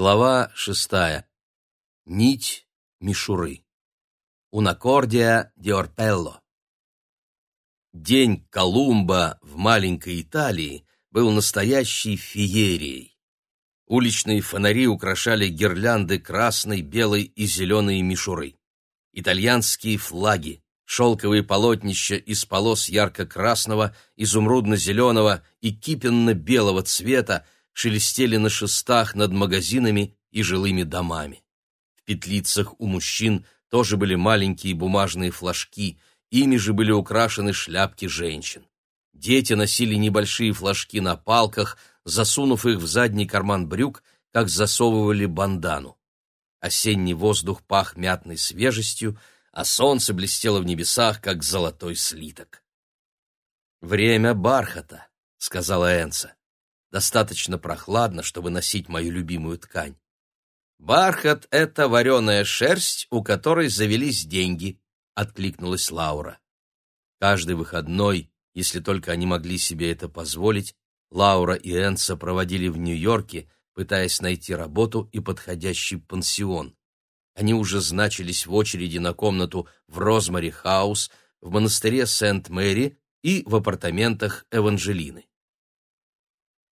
Глава шестая. Нить мишуры. Унакордия диорпелло. День Колумба в маленькой Италии был настоящей феерией. Уличные фонари украшали гирлянды красной, белой и зеленой мишуры. Итальянские флаги, шелковые полотнища из полос ярко-красного, изумрудно-зеленого и кипенно-белого цвета шелестели на шестах над магазинами и жилыми домами. В петлицах у мужчин тоже были маленькие бумажные флажки, ими же были украшены шляпки женщин. Дети носили небольшие флажки на палках, засунув их в задний карман брюк, как засовывали бандану. Осенний воздух пах мятной свежестью, а солнце блестело в небесах, как золотой слиток. «Время бархата», — сказала Энса. «Достаточно прохладно, чтобы носить мою любимую ткань. «Бархат — это вареная шерсть, у которой завелись деньги», — откликнулась Лаура. Каждый выходной, если только они могли себе это позволить, Лаура и Энса проводили в Нью-Йорке, пытаясь найти работу и подходящий пансион. Они уже значились в очереди на комнату в Розмари Хаус, в монастыре Сент-Мэри и в апартаментах Эванжелины.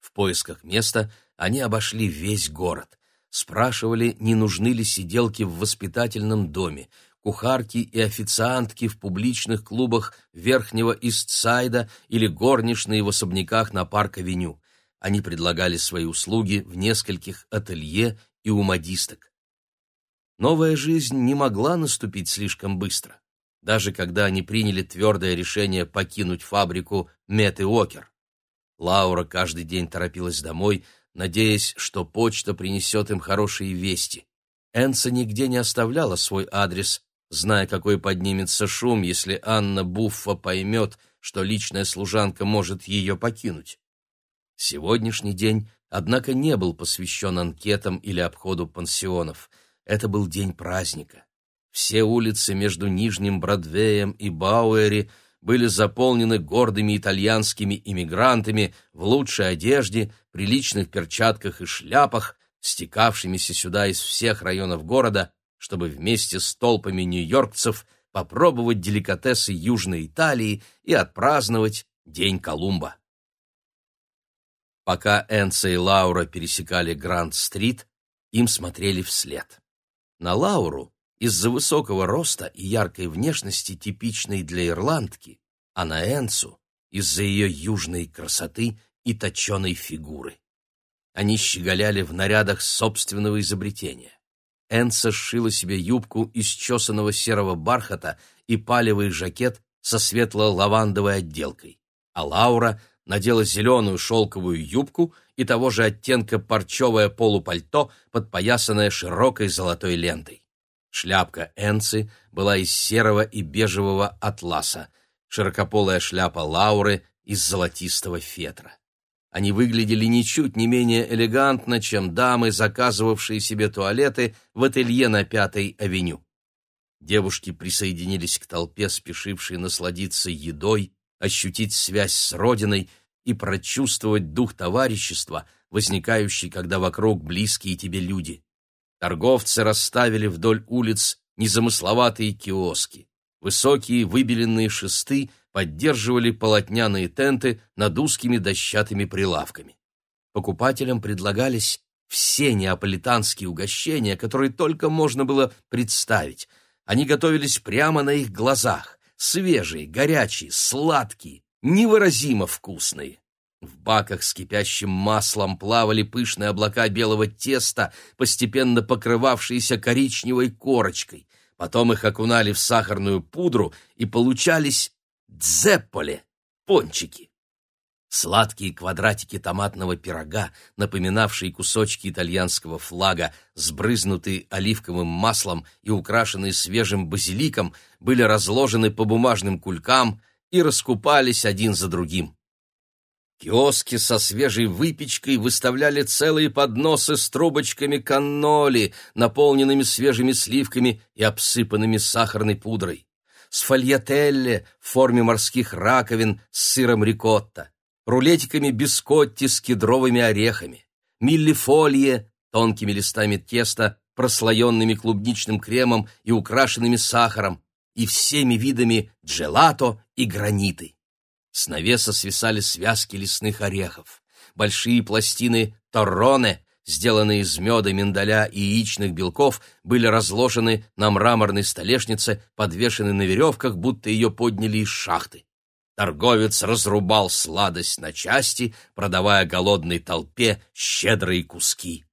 В поисках места они обошли весь город, спрашивали, не нужны ли сиделки в воспитательном доме, кухарки и официантки в публичных клубах Верхнего Истсайда или горничные в особняках на Парк-авеню. Они предлагали свои услуги в нескольких ателье и у модисток. Новая жизнь не могла наступить слишком быстро, даже когда они приняли твердое решение покинуть фабрику Мет и Окер. Лаура каждый день торопилась домой, надеясь, что почта принесет им хорошие вести. Энса нигде не оставляла свой адрес, зная, какой поднимется шум, если Анна Буффа поймет, что личная служанка может ее покинуть. Сегодняшний день, однако, не был посвящен анкетам или обходу пансионов — это был день праздника. Все улицы между Нижним Бродвеем и Бауэри были заполнены гордыми итальянскими иммигрантами в лучшей одежде, приличных перчатках и шляпах, стекавшимися сюда из всех районов города, чтобы вместе с толпами нью-йоркцев попробовать деликатесы Южной Италии и отпраздновать День Колумба. Пока Энса и Лаура пересекали Гранд-стрит, им смотрели вслед. На Лауру из-за высокого роста и яркой внешности, типичной для ирландки, а на Энсу из-за ее южной красоты и точеной фигуры. Они щеголяли в нарядах собственного изобретения. Энса сшила себе юбку из чесаного серого бархата и палевый жакет со светло-лавандовой отделкой, а Лаура надела зеленую шелковую юбку и того же оттенка парчевое полупальто, подпоясанное широкой золотой лентой. Шляпка Энцы была из серого и бежевого атласа, широкополая шляпа Лауры из золотистого фетра. Они выглядели ничуть не менее элегантно, чем дамы, заказывавшие себе туалеты в ателье на Пятой авеню. Девушки присоединились к толпе, спешившей насладиться едой, ощутить связь с родиной и прочувствовать дух товарищества, возникающий, когда вокруг близкие тебе люди. Торговцы расставили вдоль улиц незамысловатые киоски. Высокие выбеленные шесты поддерживали полотняные тенты над узкими дощатыми прилавками. Покупателям предлагались все неаполитанские угощения, которые только можно было представить. Они готовились прямо на их глазах свежие, горячие, сладкие, невыразимо вкусные. В баках с кипящим маслом плавали пышные облака белого теста, постепенно покрывавшиеся коричневой корочкой. Потом их окунали в сахарную пудру, и получались дзепполе, пончики. Сладкие квадратики томатного пирога, напоминавшие кусочки итальянского флага, сбрызнутые оливковым маслом и украшенные свежим базиликом, были разложены по бумажным кулькам и раскупались один за другим. Киоски со свежей выпечкой выставляли целые подносы с трубочками канноли, наполненными свежими сливками и обсыпанными сахарной пудрой, с фольятелле в форме морских раковин с сыром рикотта рулетиками бискотти с кедровыми орехами, миллифолье, тонкими листами теста, прослоенными клубничным кремом и украшенными сахаром, и всеми видами джелато и граниты. С навеса свисали связки лесных орехов. Большие пластины торроне, сделанные из меда, миндаля и яичных белков, были разложены на мраморной столешнице, подвешены на веревках, будто ее подняли из шахты. Торговец разрубал сладость на части, продавая голодной толпе щедрые куски.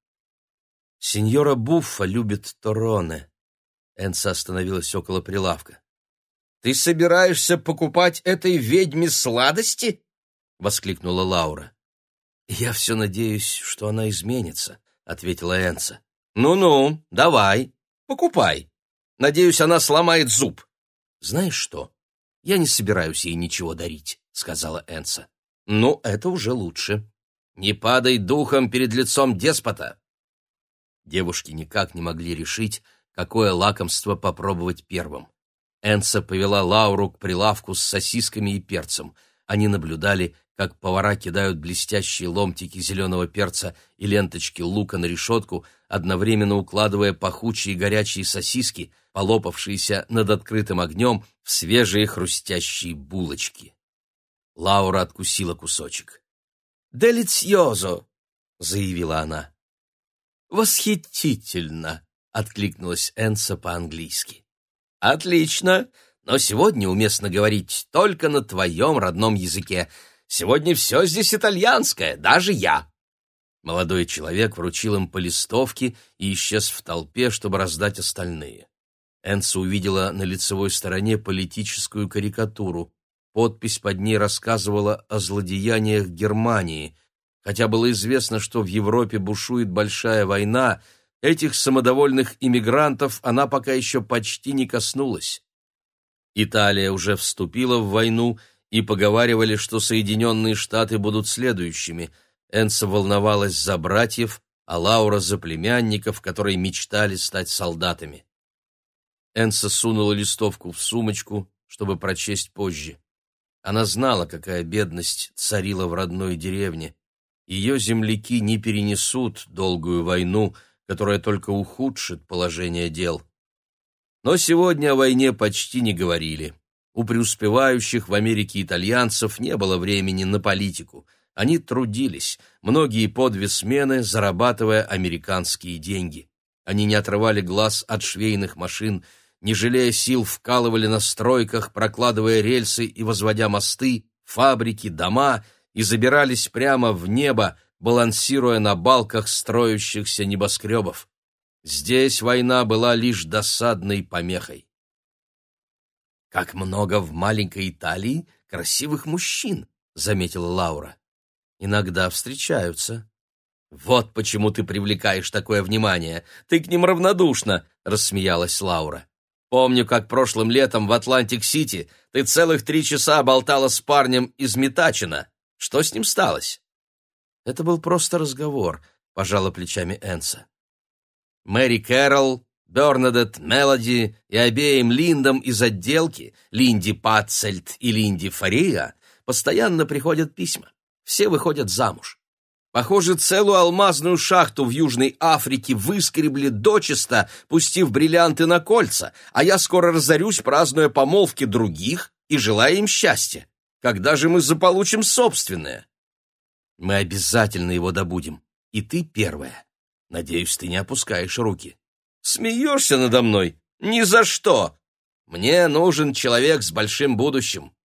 «Сеньора Буффа любит Тороне». Энса остановилась около прилавка. «Ты собираешься покупать этой ведьме сладости?» — воскликнула Лаура. «Я все надеюсь, что она изменится», — ответила Энса. «Ну-ну, давай, покупай. Надеюсь, она сломает зуб». «Знаешь что? Я не собираюсь ей ничего дарить», — сказала Энса. «Ну, это уже лучше. Не падай духом перед лицом деспота. Девушки никак не могли решить, какое лакомство попробовать первым. Энса повела Лауру к прилавку с сосисками и перцем. Они наблюдали, как повара кидают блестящие ломтики зеленого перца и ленточки лука на решетку, одновременно укладывая пахучие горячие сосиски, полопавшиеся над открытым огнем, в свежие хрустящие булочки. Лаура откусила кусочек. «Делициозо!» — заявила она. «Восхитительно!» — откликнулась Энса по-английски. «Отлично! Но сегодня уместно говорить только на твоем родном языке. Сегодня все здесь итальянское, даже я!» Молодой человек вручил им по листовке и исчез в толпе, чтобы раздать остальные. Энса увидела на лицевой стороне политическую карикатуру. Подпись под ней рассказывала о злодеяниях Германии — Хотя было известно, что в Европе бушует большая война, этих самодовольных иммигрантов она пока еще почти не коснулась. Италия уже вступила в войну, и поговаривали, что Соединенные Штаты будут следующими. Энса волновалась за братьев, а Лаура за племянников, которые мечтали стать солдатами. Энса сунула листовку в сумочку, чтобы прочесть позже. Она знала, какая бедность царила в родной деревне ее земляки не перенесут долгую войну, которая только ухудшит положение дел. Но сегодня о войне почти не говорили. У преуспевающих в Америке итальянцев не было времени на политику. Они трудились, многие по две смены, зарабатывая американские деньги. Они не отрывали глаз от швейных машин, не жалея сил вкалывали на стройках, прокладывая рельсы и возводя мосты, фабрики, дома — и забирались прямо в небо, балансируя на балках строящихся небоскребов. Здесь война была лишь досадной помехой. «Как много в маленькой Италии красивых мужчин!» — заметила Лаура. «Иногда встречаются». «Вот почему ты привлекаешь такое внимание. Ты к ним равнодушна», — рассмеялась Лаура. «Помню, как прошлым летом в Атлантик-Сити ты целых три часа болтала с парнем из Метучена. Что с ним сталось? Это был просто разговор, пожала плечами Энса. Мэри Кэрролл, Бернадет Мелоди и обеим Линдам из отделки, Линди Патцельт и Линди Фария, постоянно приходят письма. Все выходят замуж. Похоже, целую алмазную шахту в Южной Африке выскребли дочисто, пустив бриллианты на кольца, а я скоро разорюсь, празднуя помолвки других и желая им счастья. Когда же мы заполучим собственное? Мы обязательно его добудем. И ты первая. Надеюсь, ты не опускаешь руки. Смеешься надо мной? Ни за что! Мне нужен человек с большим будущим.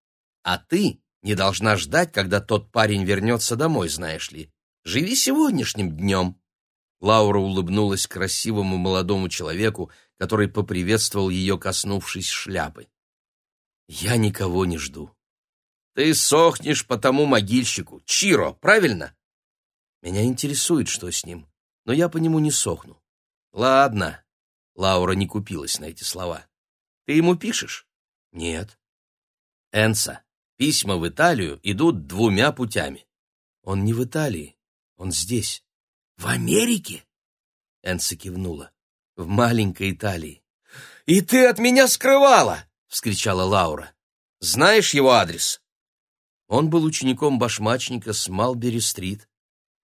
А ты не должна ждать, когда тот парень вернется домой, знаешь ли. Живи сегодняшним днем. Лаура улыбнулась красивому молодому человеку, который поприветствовал ее, коснувшись шляпы. «Я никого не жду. Ты сохнешь по тому могильщику. Чиро, правильно? Меня интересует, что с ним, но я по нему не сохну. Ладно. Лаура не купилась на эти слова. Ты ему пишешь? Нет. Энса, письма в Италию идут двумя путями. Он не в Италии, он здесь. В Америке? Энса кивнула. В маленькой Италии. «И ты от меня скрывала!» — вскричала Лаура. «Знаешь его адрес?» Он был учеником башмачника с Малбери-стрит.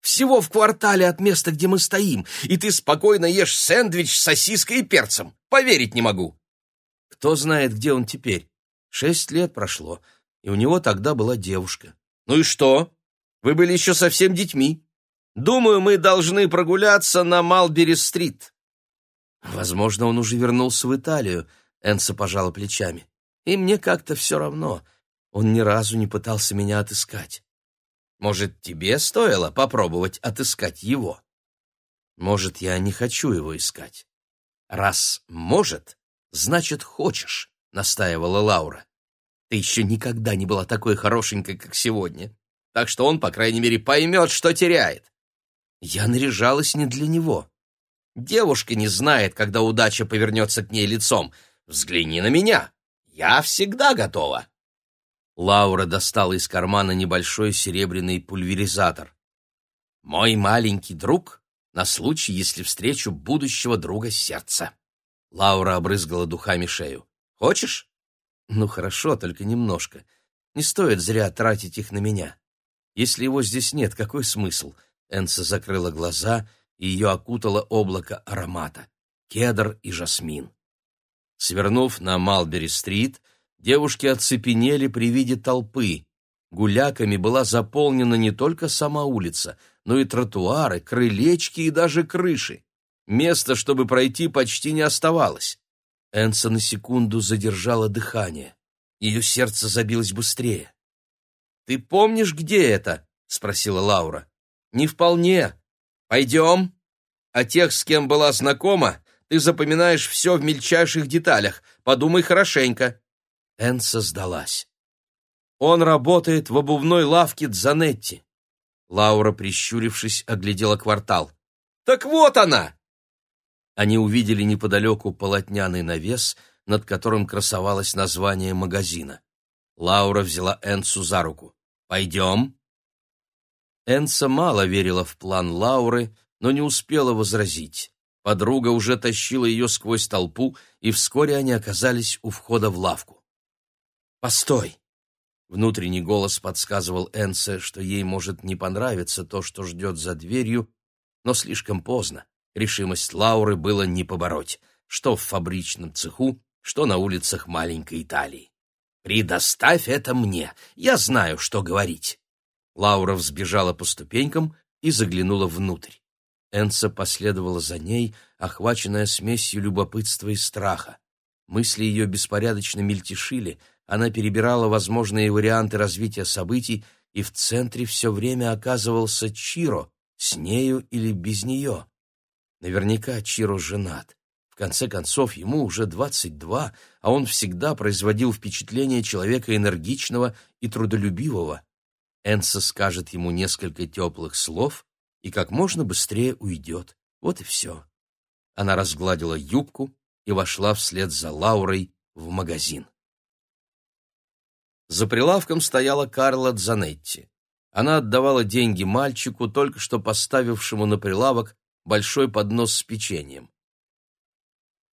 Всего в квартале от места, где мы стоим, и ты спокойно ешь сэндвич с сосиской и перцем. Поверить не могу. Кто знает, где он теперь. Шесть лет прошло, и у него тогда была девушка. Ну и что? Вы были еще совсем детьми. Думаю, мы должны прогуляться на Малбери-стрит. Возможно, он уже вернулся в Италию, Энса пожала плечами. И мне как-то все равно. Он ни разу не пытался меня отыскать. Может, тебе стоило попробовать отыскать его? Может, я не хочу его искать. Раз «может», значит «хочешь», — настаивала Лаура. Ты еще никогда не была такой хорошенькой, как сегодня. Так что он, по крайней мере, поймет, что теряет. Я наряжалась не для него. Девушка не знает, когда удача повернется к ней лицом. Взгляни на меня. Я всегда готова. Лаура достала из кармана небольшой серебряный пульверизатор. «Мой маленький друг на случай, если встречу будущего друга сердца». Лаура обрызгала духами шею. «Хочешь?» «Ну хорошо, только немножко. Не стоит зря тратить их на меня. Если его здесь нет, какой смысл?» Энса закрыла глаза, и ее окутало облако аромата — кедр и жасмин. Свернув на Малбери-стрит, Девушки оцепенели при виде толпы. Гуляками была заполнена не только сама улица, но и тротуары, крылечки и даже крыши. Места, чтобы пройти, почти не оставалось. Энса на секунду задержала дыхание. Ее сердце забилось быстрее. «Ты помнишь, где это?» — спросила Лаура. «Не вполне. Пойдем. А тех, с кем была знакома, ты запоминаешь все в мельчайших деталях. Подумай хорошенько. Энса сдалась. «Он работает в обувной лавке Дзанетти». Лаура, прищурившись, оглядела квартал. «Так вот она!» Они увидели неподалеку полотняный навес, над которым красовалось название магазина. Лаура взяла Энсу за руку. «Пойдем?» Энса мало верила в план Лауры, но не успела возразить. Подруга уже тащила ее сквозь толпу, и вскоре они оказались у входа в лавку. «Постой!» Внутренний голос подсказывал Энсе, что ей может не понравиться то, что ждет за дверью, но слишком поздно. Решимость Лауры было не побороть, что в фабричном цеху, что на улицах маленькой Италии. «Предоставь это мне, я знаю, что говорить». Лаура взбежала по ступенькам и заглянула внутрь. Энса последовала за ней, охваченная смесью любопытства и страха. Мысли ее беспорядочно мельтешили — она перебирала возможные варианты развития событий, и в центре все время оказывался Чиро, с нею или без нее. Наверняка Чиро женат. В конце концов, ему уже 22, а он всегда производил впечатление человека энергичного и трудолюбивого. Энса скажет ему несколько теплых слов и как можно быстрее уйдет. Вот и все. Она разгладила юбку и вошла вслед за Лаурой в магазин. За прилавком стояла Карла Дзанетти. Она отдавала деньги мальчику, только что поставившему на прилавок большой поднос с печеньем.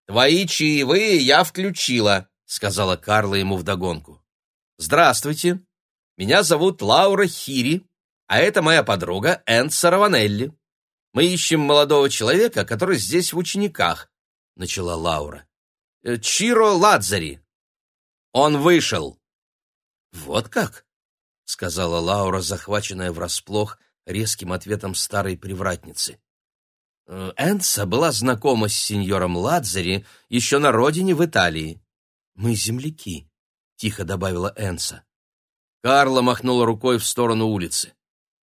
«Твои чаевые я включила», — сказала Карла ему вдогонку. «Здравствуйте. Меня зовут Лаура Хири, а это моя подруга Энса Раванелли. Мы ищем молодого человека, который здесь в учениках», — начала Лаура. «Э, «Чиро Ладзари». «Он вышел», «Вот как?» — сказала Лаура, захваченная врасплох резким ответом старой привратницы. «Э, Энса была знакома с сеньором Ладзари еще на родине в Италии. «Мы земляки», — тихо добавила Энса. Карла махнула рукой в сторону улицы.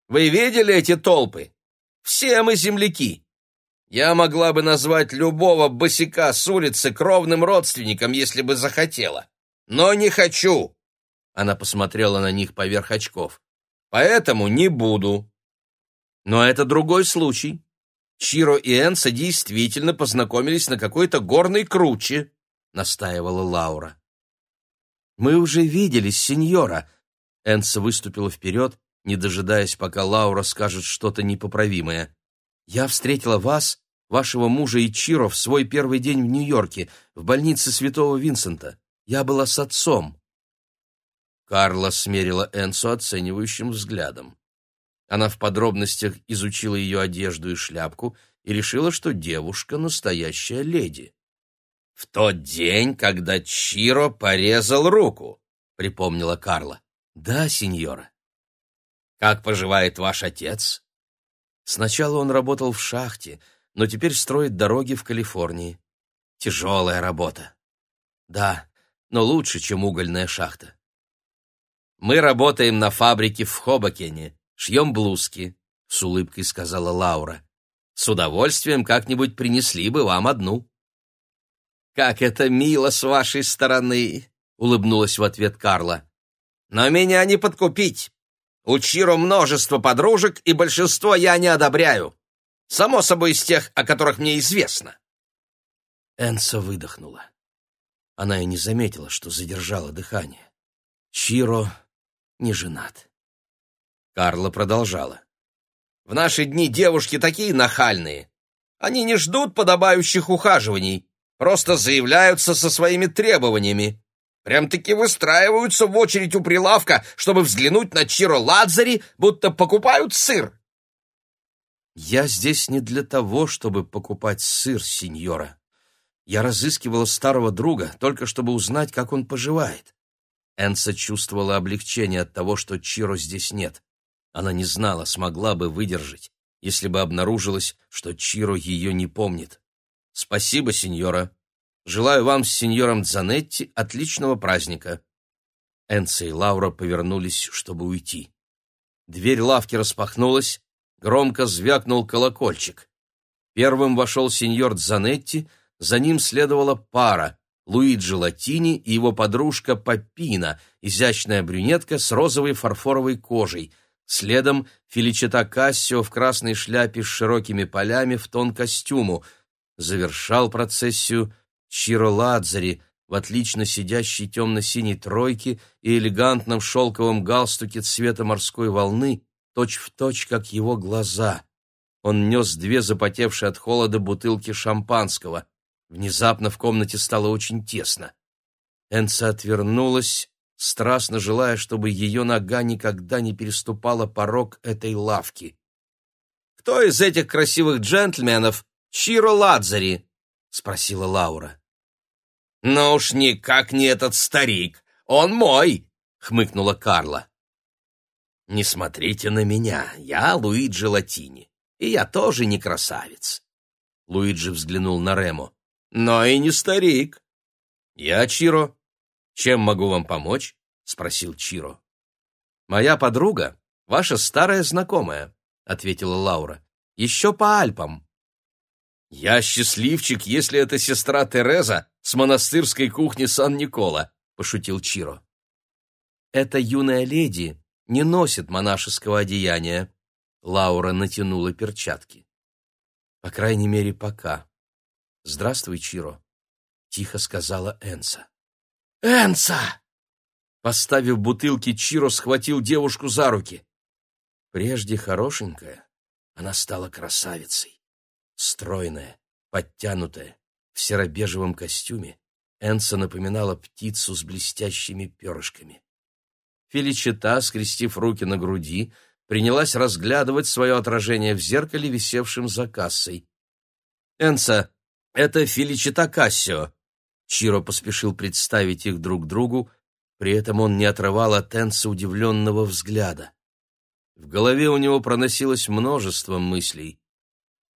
«Вы видели эти толпы? Все мы земляки. Я могла бы назвать любого босика с улицы кровным родственником, если бы захотела. Но не хочу. Она посмотрела на них поверх очков. «Поэтому не буду». Но это другой случай. Чиро и Энса действительно познакомились на какой-то горной круче, настаивала Лаура. «Мы уже виделись, сеньора». Энса выступила вперед, не дожидаясь, пока Лаура скажет что-то непоправимое. «Я встретила вас, вашего мужа и Чиро в свой первый день в Нью-Йорке, в больнице Святого Винсента. Я была с отцом». Карла смерила Энсу оценивающим взглядом. Она в подробностях изучила ее одежду и шляпку и решила, что девушка — настоящая леди. «В тот день, когда Чиро порезал руку», — припомнила Карла. «Да, сеньора». «Как поживает ваш отец?» Сначала он работал в шахте, но теперь строит дороги в Калифорнии. Тяжелая работа. Да, но лучше, чем угольная шахта. Мы работаем на фабрике в Хобокене, шьем блузки, — с улыбкой сказала Лаура. С удовольствием как-нибудь принесли бы вам одну. «Как это мило с вашей стороны!» — улыбнулась в ответ Карла. «Но меня не подкупить. У Чиро множество подружек, и большинство я не одобряю. Само собой из тех, о которых мне известно». Энса выдохнула. Она и не заметила, что задержала дыхание. Чиро не женат. Карла продолжала. «В наши дни девушки такие нахальные. Они не ждут подобающих ухаживаний, просто заявляются со своими требованиями. Прям-таки выстраиваются в очередь у прилавка, чтобы взглянуть на Чиро Ладзари, будто покупают сыр». «Я здесь не для того, чтобы покупать сыр, сеньора», я разыскивала старого друга, только чтобы узнать, как он поживает. Энса чувствовала облегчение от того, что Чиро здесь нет. Она не знала, смогла бы выдержать, если бы обнаружилось, что Чиро ее не помнит. «Спасибо, сеньора. Желаю вам с сеньором Дзанетти отличного праздника». Энса и Лаура повернулись, чтобы уйти. Дверь лавки распахнулась, громко звякнул колокольчик. Первым вошел сеньор Дзанетти — за ним следовала пара — Луиджи Латини и его подружка Папина, изящная брюнетка с розовой фарфоровой кожей. Следом Феличита Кассио в красной шляпе с широкими полями в тон костюму. Завершал процессию Чиро Ладзари в отлично сидящей темно-синей тройке и элегантном шелковом галстуке цвета морской волны, точь-в-точь, точь, как его глаза. Он нес две запотевшие от холода бутылки шампанского. Внезапно в комнате стало очень тесно. Энца отвернулась, страстно желая, чтобы ее нога никогда не переступала порог этой лавки. «Кто из этих красивых джентльменов Чиро Ладзари?» — спросила Лаура. «Ну уж никак не этот старик. Он мой!» — хмыкнула Карла. «Не смотрите на меня, я Луиджи Латини, и я тоже не красавец». Луиджи взглянул на Ремо но и не старик. Я Чиро. Чем могу вам помочь? спросил Чиро. Моя подруга, ваша старая знакомая, ответила Лаура. Еще по Альпам. Я счастливчик, если это сестра Тереза с монастырской кухни Сан-Никола, пошутил Чиро. Эта юная леди не носит монашеского одеяния. Лаура натянула перчатки. По крайней мере, пока. «Здравствуй, Чиро», — тихо сказала Энса. «Энса!» Поставив бутылки, Чиро схватил девушку за руки. Прежде хорошенькая, она стала красавицей. Стройная, подтянутая, в серо-бежевом костюме, Энса напоминала птицу с блестящими перышками. Феличита, скрестив руки на груди, принялась разглядывать свое отражение в зеркале, висевшем за кассой. «Энса, это Феличита Кассио. Чиро поспешил представить их друг другу, при этом он не отрывал от Энса удивленного взгляда. В голове у него проносилось множество мыслей.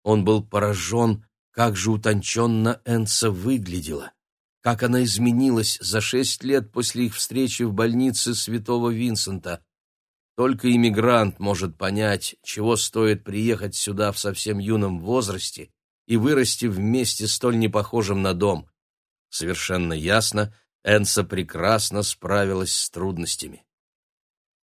Он был поражен, как же утонченно Энса выглядела, как она изменилась за шесть лет после их встречи в больнице Святого Винсента. Только иммигрант может понять, чего стоит приехать сюда в совсем юном возрасте и вырасти вместе столь непохожим на дом. Совершенно ясно, Энса прекрасно справилась с трудностями.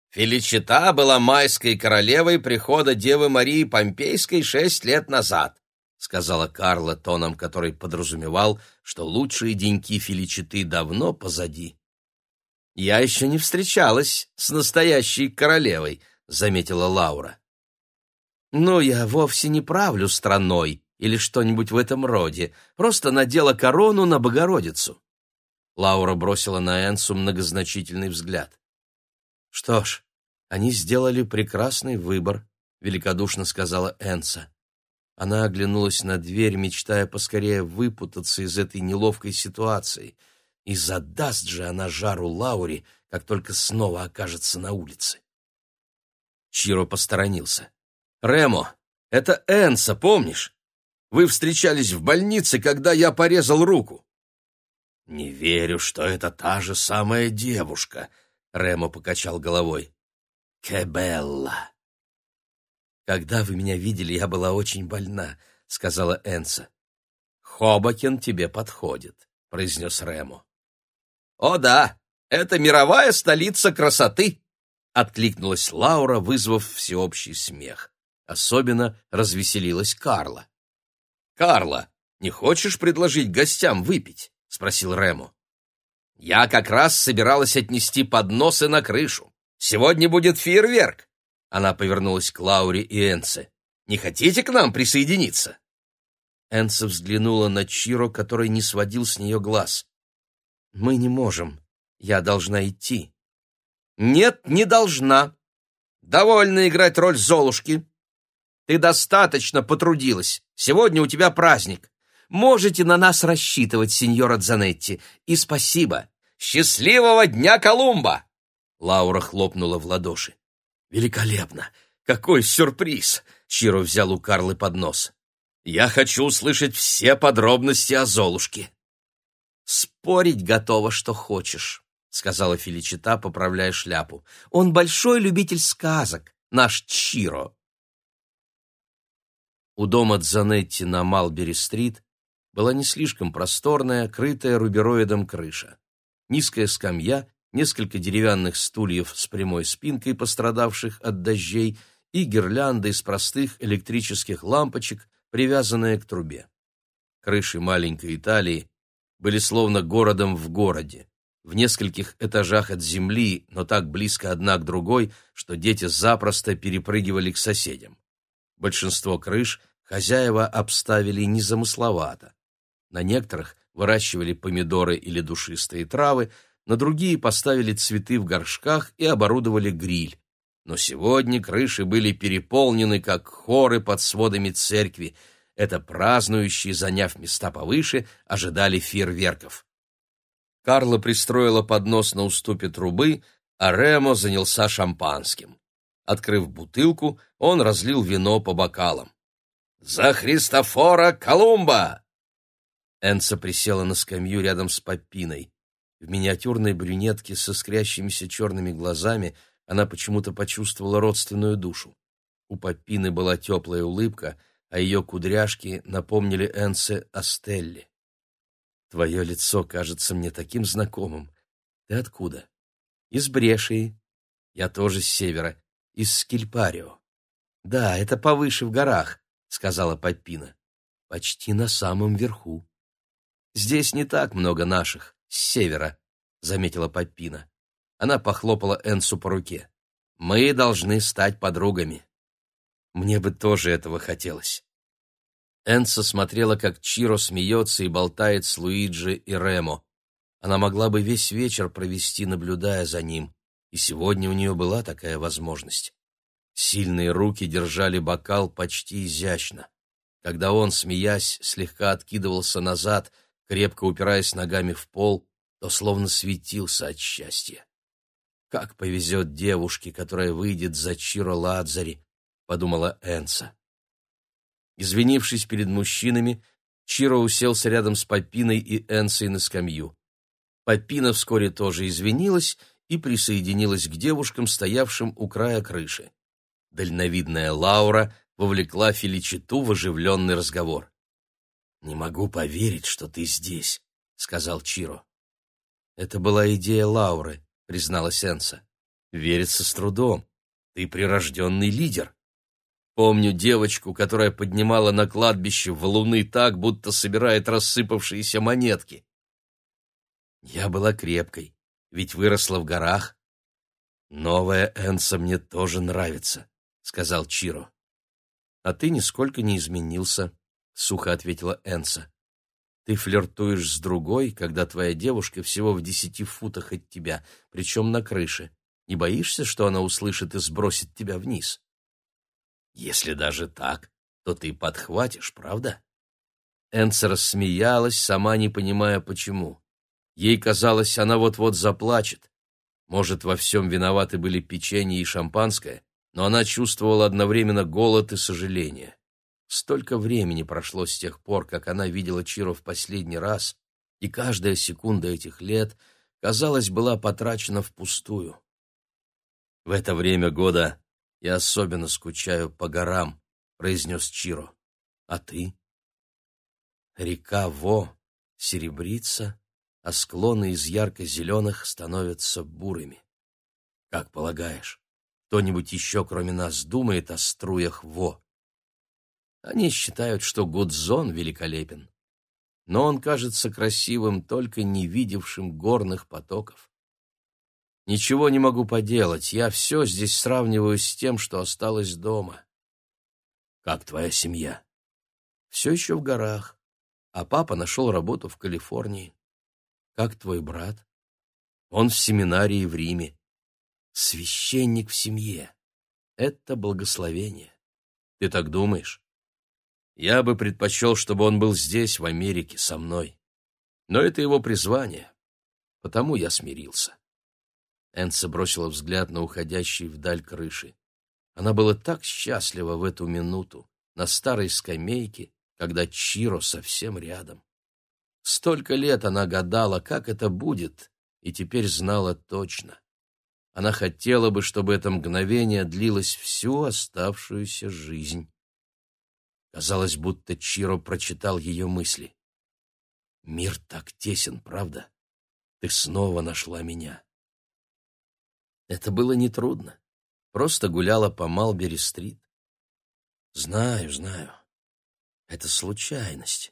Феличита была майской королевой прихода Девы Марии Помпейской шесть лет назад, сказала Карла тоном, который подразумевал, что лучшие деньки Феличиты давно позади. Я еще не встречалась с настоящей королевой, заметила Лаура. Но я вовсе не правлю страной, или что-нибудь в этом роде, просто надела корону на Богородицу. Лаура бросила на Энсу многозначительный взгляд. Что ж, они сделали прекрасный выбор, — великодушно сказала Энса. Она оглянулась на дверь, мечтая поскорее выпутаться из этой неловкой ситуации. И задаст же она жару Лауре, как только снова окажется на улице. Чиро посторонился. «Ремо, это Энса, помнишь? Вы встречались в больнице, когда я порезал руку». «Не верю, что это та же самая девушка», — Ремо покачал головой. «Кебелла». «Когда вы меня видели, я была очень больна», — сказала Энса. «Хобакен тебе подходит», — произнес Ремо. «О да, это мировая столица красоты», — откликнулась Лаура, вызвав всеобщий смех. Особенно развеселилась Карла. «Карла, не хочешь предложить гостям выпить?» — спросил Ремо. «Я как раз собиралась отнести подносы на крышу. Сегодня будет фейерверк. Она повернулась к Лауре и Энце. «Не хотите к нам присоединиться?» Энце взглянула на Чиро, который не сводил с нее глаз. «Мы не можем. Я должна идти». «Нет, не должна. Довольно играть роль Золушки. Ты достаточно потрудилась. Сегодня у тебя праздник. Можете на нас рассчитывать, сеньора Дзанетти. И спасибо. Счастливого дня Колумба!» Лаура хлопнула в ладоши. «Великолепно! Какой сюрприз!» — Чиро взял у Карлы под нос. «Я хочу услышать все подробности о Золушке». «Спорить готова, что хочешь», — сказала Феличита, поправляя шляпу. «Он большой любитель сказок, наш Чиро». У дома Дзанетти на Малбери-стрит была не слишком просторная, крытая рубероидом крыша. Низкая скамья несколько деревянных стульев с прямой спинкой, пострадавших от дождей, и гирлянда из простых электрических лампочек, привязанная к трубе. Крыши маленькой Италии были словно городом в городе, в нескольких этажах от земли, но так близко одна к другой, что дети запросто перепрыгивали к соседям. Большинство крыш хозяева обставили незамысловато. На некоторых выращивали помидоры или душистые травы, на другие поставили цветы в горшках и оборудовали гриль. Но сегодня крыши были переполнены, как хоры под сводами церкви. Это празднующие, заняв места повыше, ожидали фейерверков. Карла пристроила поднос на уступе трубы, а Ремо занялся шампанским. Открыв бутылку, он разлил вино по бокалам. «За Христофора Колумба!» Энца присела на скамью рядом с Папиной. В миниатюрной брюнетке со скрящимися черными глазами она почему-то почувствовала родственную душу. У Папины была теплая улыбка, а ее кудряшки напомнили Энсе о Стелле. «Твое лицо кажется мне таким знакомым. Ты откуда?» «Из Брешии. Я тоже с севера. Из Скильпарио». «Да, это повыше в горах», — сказала Папина. «Почти на самом верху. Здесь не так много наших с севера», — заметила Папина. Она похлопала Энсу по руке. «Мы должны стать подругами». Мне бы тоже этого хотелось. Энса смотрела, как Чиро смеется и болтает с Луиджи и Ремо. Она могла бы весь вечер провести, наблюдая за ним, и сегодня у нее была такая возможность. Сильные руки держали бокал почти изящно. Когда он, смеясь, слегка откидывался назад — крепко упираясь ногами в пол, то словно светился от счастья. «Как повезет девушке, которая выйдет за Чиро Ладзари», — подумала Энса. Извинившись перед мужчинами, Чиро уселся рядом с Папиной и Энсой на скамью. Папина вскоре тоже извинилась и присоединилась к девушкам, стоявшим у края крыши. Дальновидная Лаура вовлекла Феличиту в оживленный разговор. «Не могу поверить, что ты здесь», — сказал Чиро. «Это была идея Лауры», — призналась Энса. «Верится с трудом. Ты прирожденный лидер. Помню девочку, которая поднимала на кладбище валуны так, будто собирает рассыпавшиеся монетки. Я была крепкой, ведь выросла в горах. Новая Энса мне тоже нравится, — сказал Чиро. А ты нисколько не изменился, сухо ответила Энса. Ты флиртуешь с другой, когда твоя девушка всего в десяти футах от тебя, причем на крыше. Не боишься, что она услышит и сбросит тебя вниз? Если даже так, то ты подхватишь, правда? Энца рассмеялась, сама не понимая почему. Ей казалось, она вот-вот заплачет. Может, во всем виноваты были печенье и шампанское, но она чувствовала одновременно голод и сожаление. Столько времени прошло с тех пор, как она видела Чиро в последний раз, и каждая секунда этих лет, казалось, была потрачена впустую. В это время года я особенно скучаю по горам, произнес Чиро. А ты? Река Во серебрится, а склоны из ярко-зеленых становятся бурыми. Как полагаешь, кто-нибудь еще, кроме нас, думает о струях Во? Они считают, что Гудзон великолепен, но он кажется красивым только не видевшим горных потоков. Ничего не могу поделать, я все здесь сравниваю с тем, что осталось дома. Как твоя семья? Все еще в горах, а папа нашел работу в Калифорнии. Как твой брат? Он в семинарии в Риме. Священник в семье. Это благословение. Ты так думаешь? Я бы предпочел, чтобы он был здесь, в Америке, со мной. Но это его призвание, потому я смирился. Энса бросила взгляд на уходящие вдаль крыши. Она была так счастлива в эту минуту, на старой скамейке, когда Чиро совсем рядом. Столько лет она гадала, как это будет, и теперь знала точно. Она хотела бы, чтобы это мгновение длилось всю оставшуюся жизнь. Казалось, будто Чиро прочитал ее мысли. «Мир так тесен, правда? Ты снова нашла меня». Это было нетрудно. Просто гуляла по Малбери-стрит. Знаю, знаю. Это случайность.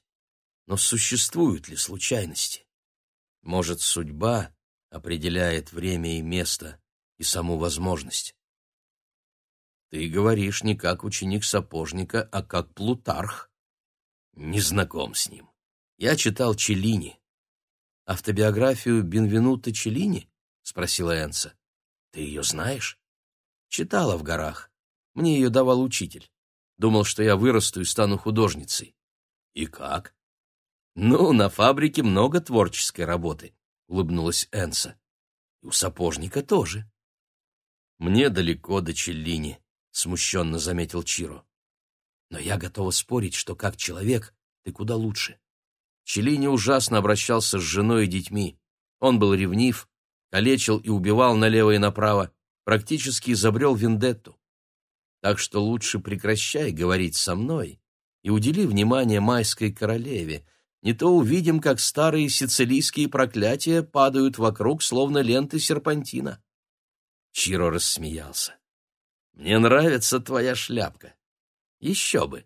Но существуют ли случайности? Может, судьба определяет время и место и саму возможность? Ты говоришь не как ученик сапожника, а как Плутарх. Не знаком с ним. Я читал Челлини. Автобиографию Бенвенута Челлини? спросила Энса. Ты ее знаешь? Читала в горах. Мне ее давал учитель. Думал, что я вырасту и стану художницей. И как? Ну, на фабрике много творческой работы, улыбнулась Энса. И у сапожника тоже. Мне далеко до Челлини, смущенно заметил Чиро. Но я готова спорить, что как человек ты куда лучше. Челлини ужасно обращался с женой и детьми. Он был ревнив, калечил и убивал налево и направо, практически изобрел вендетту. Так что лучше прекращай говорить со мной и удели внимание майской королеве, не то увидим, как старые сицилийские проклятия падают вокруг, словно ленты серпантина. Чиро рассмеялся. «Мне нравится твоя шляпка. Еще бы!»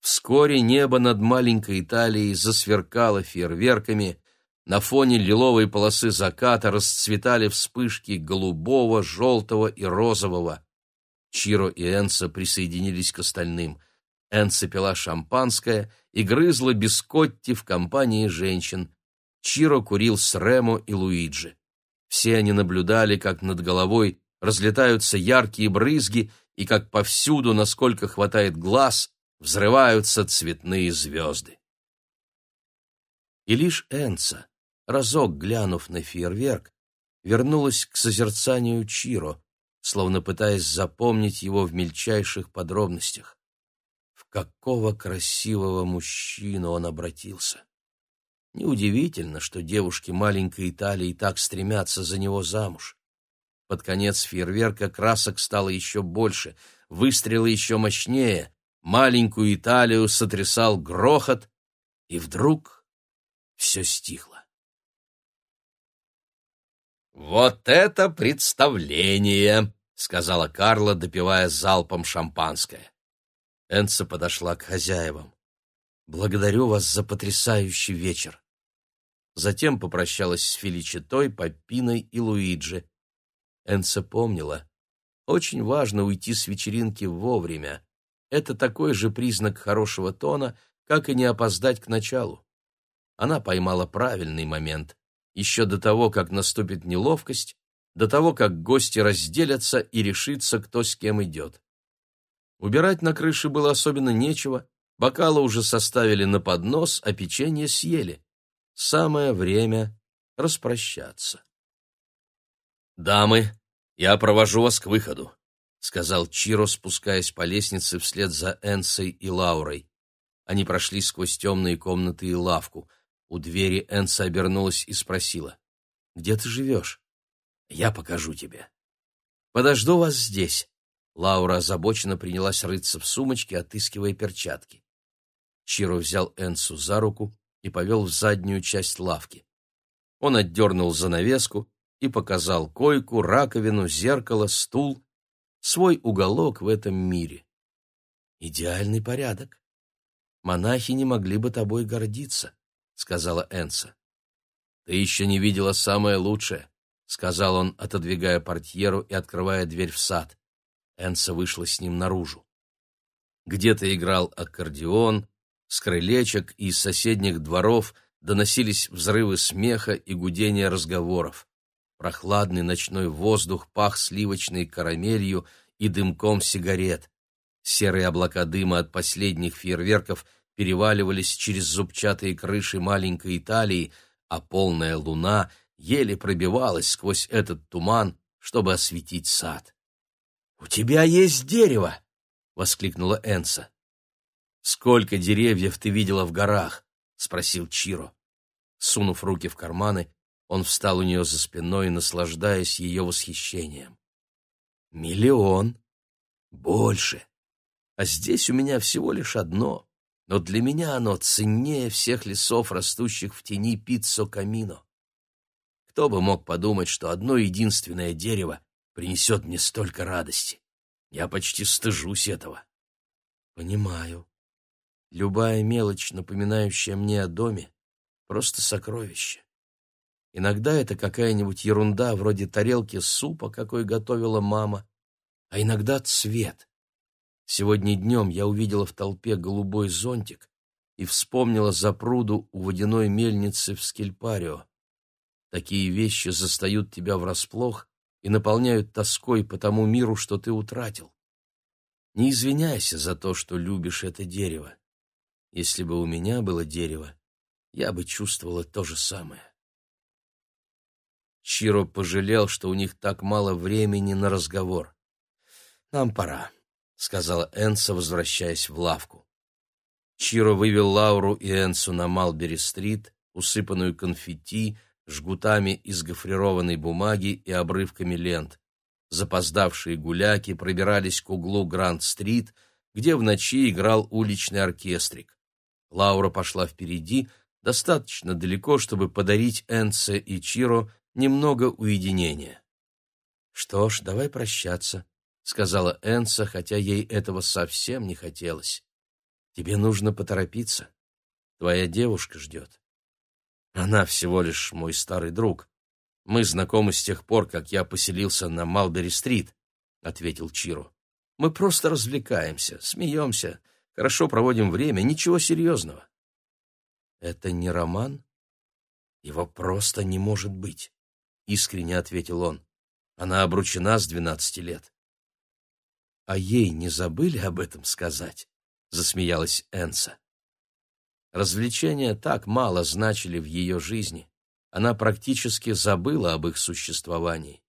Вскоре небо над маленькой Италией засверкало фейерверками, на фоне лиловой полосы заката расцветали вспышки голубого, желтого и розового. Чиро и Энса присоединились к остальным. Энса пила шампанское и грызла бискотти в компании женщин. Чиро курил с Ремо и Луиджи. Все они наблюдали, как над головой разлетаются яркие брызги и как повсюду, насколько хватает глаз, взрываются цветные звезды. И лишь Энса, разок глянув на фейерверк, вернулась к созерцанию Чиро, словно пытаясь запомнить его в мельчайших подробностях. Какого красивого мужчину он обратился! Неудивительно, что девушки маленькой Италии так стремятся за него замуж. Под конец фейерверка красок стало еще больше, выстрелы еще мощнее, маленькую Италию сотрясал грохот, и вдруг все стихло. «Вот это представление!» — сказала Карла, допивая залпом шампанское. Энца подошла к хозяевам. «Благодарю вас за потрясающий вечер». Затем попрощалась с Феличитой, Папиной и Луиджи. Энца помнила. Очень важно уйти с вечеринки вовремя. Это такой же признак хорошего тона, как и не опоздать к началу. Она поймала правильный момент еще до того, как наступит неловкость, до того, как гости разделятся и решится, кто с кем идет. Убирать на крыше было особенно нечего, бокалы уже составили на поднос, а печенье съели. Самое время распрощаться. «Дамы, я провожу вас к выходу», — сказал Чиро, спускаясь по лестнице вслед за Энсой и Лаурой. Они прошли сквозь темные комнаты и лавку. У двери Энса обернулась и спросила. «Где ты живешь?» «Я покажу тебе». «Подожду вас здесь». Лаура озабоченно принялась рыться в сумочке, отыскивая перчатки. Чиро взял Энсу за руку и повел в заднюю часть лавки. Он отдернул занавеску и показал койку, раковину, зеркало, стул, свой уголок в этом мире. Идеальный порядок. Монахи не могли бы тобой гордиться, сказала Энса. Ты еще не видела самое лучшее, сказал он, отодвигая портьеру и открывая дверь в сад. Энса вышла с ним наружу. Где-то играл аккордеон, с крылечек и из соседних дворов доносились взрывы смеха и гудения разговоров. Прохладный ночной воздух пах сливочной карамелью и дымком сигарет. Серые облака дыма от последних фейерверков переваливались через зубчатые крыши маленькой Италии, а полная луна еле пробивалась сквозь этот туман, чтобы осветить сад. «У тебя есть дерево!» — воскликнула Энса. «Сколько деревьев ты видела в горах?» — спросил Чиро. Сунув руки в карманы, он встал у нее за спиной, наслаждаясь ее восхищением. «Миллион. Больше. А здесь у меня всего лишь одно, но для меня оно ценнее всех лесов, растущих в тени Пиццо-Камино. Кто бы мог подумать, что одно единственное дерево принесет мне столько радости? Я почти стыжусь этого». «Понимаю», Любая мелочь, напоминающая мне о доме, просто сокровище. Иногда это какая-нибудь ерунда, вроде тарелки супа, какой готовила мама, а иногда цвет. Сегодня днем я увидела в толпе голубой зонтик и вспомнила за пруду у водяной мельницы в Скельпарио. Такие вещи застают тебя врасплох и наполняют тоской по тому миру, что ты утратил. Не извиняйся за то, что любишь это дерево. Если бы у меня было дерево, я бы чувствовала то же самое. Чиро пожалел, что у них так мало времени на разговор. «Нам пора», — сказала Энса, возвращаясь в лавку. Чиро вывел Лауру и Энсу на Малбери-стрит, усыпанную конфетти, жгутами из гофрированной бумаги и обрывками лент. Запоздавшие гуляки пробирались к углу Гранд-стрит, где в ночи играл уличный оркестрик. Лаура пошла впереди, достаточно далеко, чтобы подарить Энце и Чиро немного уединения. «Что ж, давай прощаться», — сказала Энса, хотя ей этого совсем не хотелось. «Тебе нужно поторопиться. Твоя девушка ждет». «Она всего лишь мой старый друг. Мы знакомы с тех пор, как я поселился на Малбери-стрит», — ответил Чиро. «Мы просто развлекаемся, смеемся, Хорошо проводим время, ничего серьезного. Это не роман? Его просто не может быть, искренне ответил он. Она обручена с двенадцати лет. А ей не забыли об этом сказать? засмеялась Энса. Развлечения так мало значили в ее жизни. Она практически забыла об их существовании.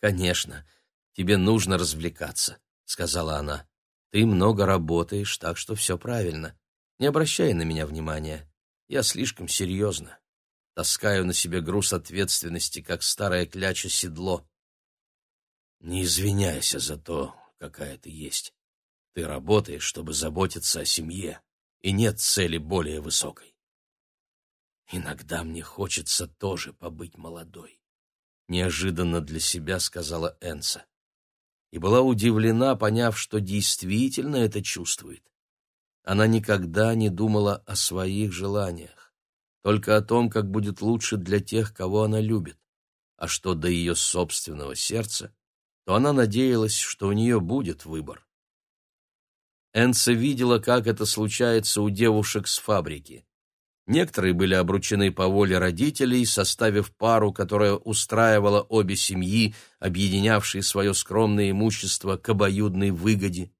Конечно, тебе нужно развлекаться, сказала она. Ты много работаешь, так что все правильно. Не обращай на меня внимания. Я слишком серьезно. Таскаю на себе груз ответственности, как старая кляча седло. Не извиняйся за то, какая ты есть. Ты работаешь, чтобы заботиться о семье, и нет цели более высокой. Иногда мне хочется тоже побыть молодой. Неожиданно для себя сказала Энса и была удивлена, поняв, что действительно это чувствует. Она никогда не думала о своих желаниях, только о том, как будет лучше для тех, кого она любит. А что до ее собственного сердца, то она надеялась, что у нее будет выбор. Энса видела, как это случается у девушек с фабрики. Некоторые были обручены по воле родителей, составив пару, которая устраивала обе семьи, объединявшие свое скромное имущество к обоюдной выгоде.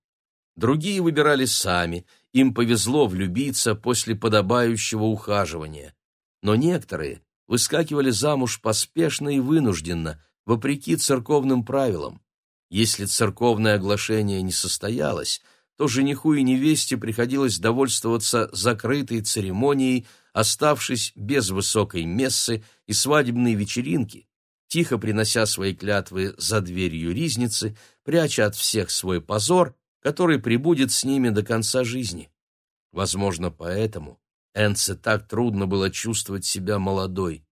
Другие выбирали сами, им повезло влюбиться после подобающего ухаживания. Но некоторые выскакивали замуж поспешно и вынужденно, вопреки церковным правилам. Если церковное оглашение не состоялось, то жениху и невесте приходилось довольствоваться закрытой церемонией, оставшись без высокой мессы и свадебной вечеринки, тихо принося свои клятвы за дверью ризницы, пряча от всех свой позор, который прибудет с ними до конца жизни. Возможно, поэтому Энце так трудно было чувствовать себя молодой.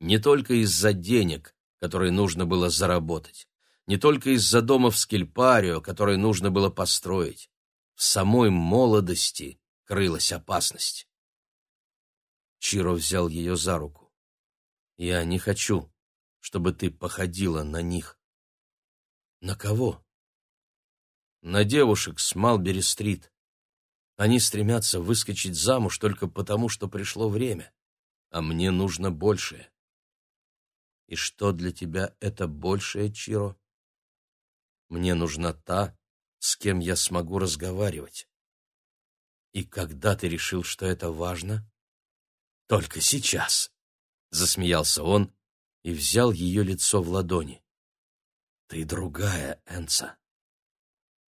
Не только из-за денег, которые нужно было заработать, не только из-за дома в Скельпарио, который нужно было построить. В самой молодости крылась опасность. Чиро взял ее за руку. «Я не хочу, чтобы ты походила на них». «На кого?» «На девушек с Малбери-стрит. Они стремятся выскочить замуж только потому, что пришло время, а мне нужно большее». «И что для тебя это большее, Чиро?» «Мне нужна та, с кем я смогу разговаривать». «И когда ты решил, что это важно?» Только сейчас, засмеялся он и взял ее лицо в ладони. Ты другая, Энца.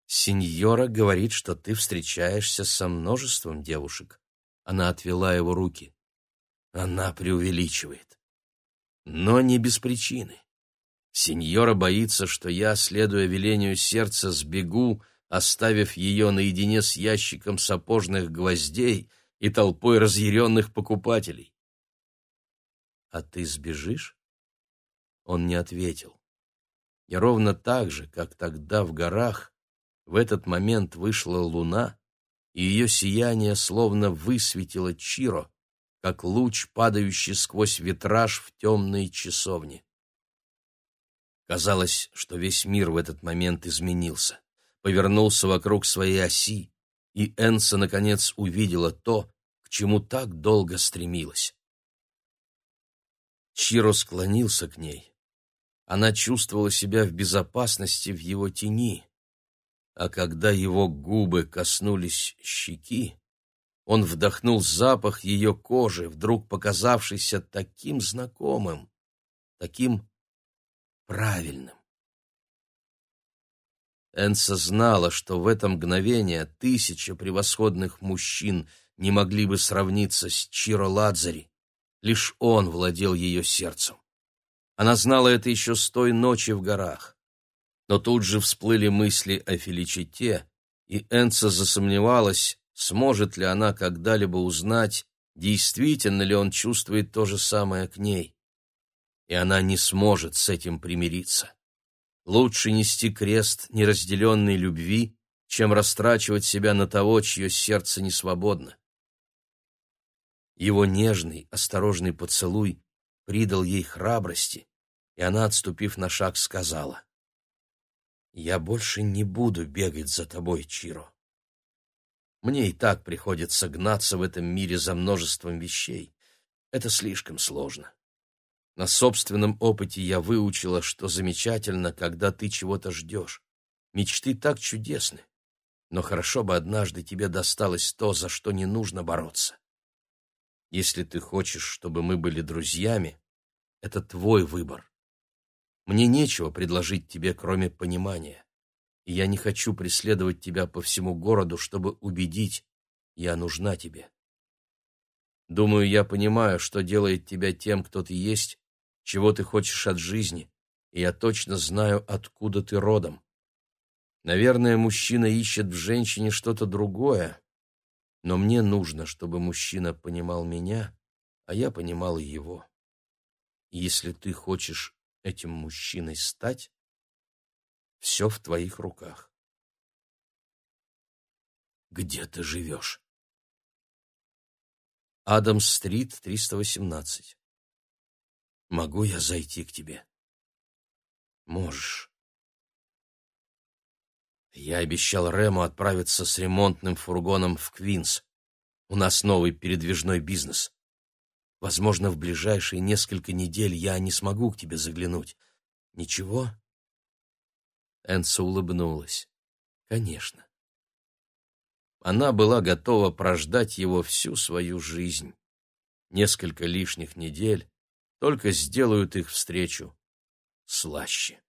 Сеньора говорит, что ты встречаешься со множеством девушек. Она отвела его руки. Она преувеличивает. Но не без причины. Сеньора боится, что я, следуя велению сердца, сбегу, оставив ее наедине с ящиком сапожных гвоздей — и толпой разъяренных покупателей. «А ты сбежишь?» Он не ответил. И ровно так же, как тогда в горах, в этот момент вышла луна, и ее сияние словно высветило Чиро, как луч, падающий сквозь витраж в темной часовне. Казалось, что весь мир в этот момент изменился, повернулся вокруг своей оси, и Энса, наконец, увидела то, чему так долго стремилась. Чиро склонился к ней. Она чувствовала себя в безопасности в его тени, а когда его губы коснулись щеки, он вдохнул запах ее кожи, вдруг показавшийся таким знакомым, таким правильным. Энса знала, что в это мгновение тысяча превосходных мужчин — не могли бы сравниться с Чиро Ладзари. Лишь он владел ее сердцем. Она знала это еще с той ночи в горах. Но тут же всплыли мысли о Феличите, и Энца засомневалась, сможет ли она когда-либо узнать, действительно ли он чувствует то же самое к ней. И она не сможет с этим примириться. Лучше нести крест неразделенной любви, чем растрачивать себя на того, чье сердце не свободно. Его нежный, осторожный поцелуй придал ей храбрости, и она, отступив на шаг, сказала, «Я больше не буду бегать за тобой, Чиро. Мне и так приходится гнаться в этом мире за множеством вещей. Это слишком сложно. На собственном опыте я выучила, что замечательно, когда ты чего-то ждешь. Мечты так чудесны. Но хорошо бы однажды тебе досталось то, за что не нужно бороться. Если ты хочешь, чтобы мы были друзьями, это твой выбор. Мне нечего предложить тебе, кроме понимания. И я не хочу преследовать тебя по всему городу, чтобы убедить, я нужна тебе. Думаю, я понимаю, что делает тебя тем, кто ты есть, чего ты хочешь от жизни, и я точно знаю, откуда ты родом. Наверное, мужчина ищет в женщине что-то другое, но мне нужно, чтобы мужчина понимал меня, а я понимал его. И если ты хочешь этим мужчиной стать, все в твоих руках. Где ты живешь? Адамс-стрит, 318. Могу я зайти к тебе? Можешь. Я обещал Рему отправиться с ремонтным фургоном в Квинс. У нас новый передвижной бизнес. Возможно, в ближайшие несколько недель я не смогу к тебе заглянуть. Ничего?» Энса улыбнулась. Конечно. Она была готова прождать его всю свою жизнь. Несколько лишних недель только сделают их встречу слаще.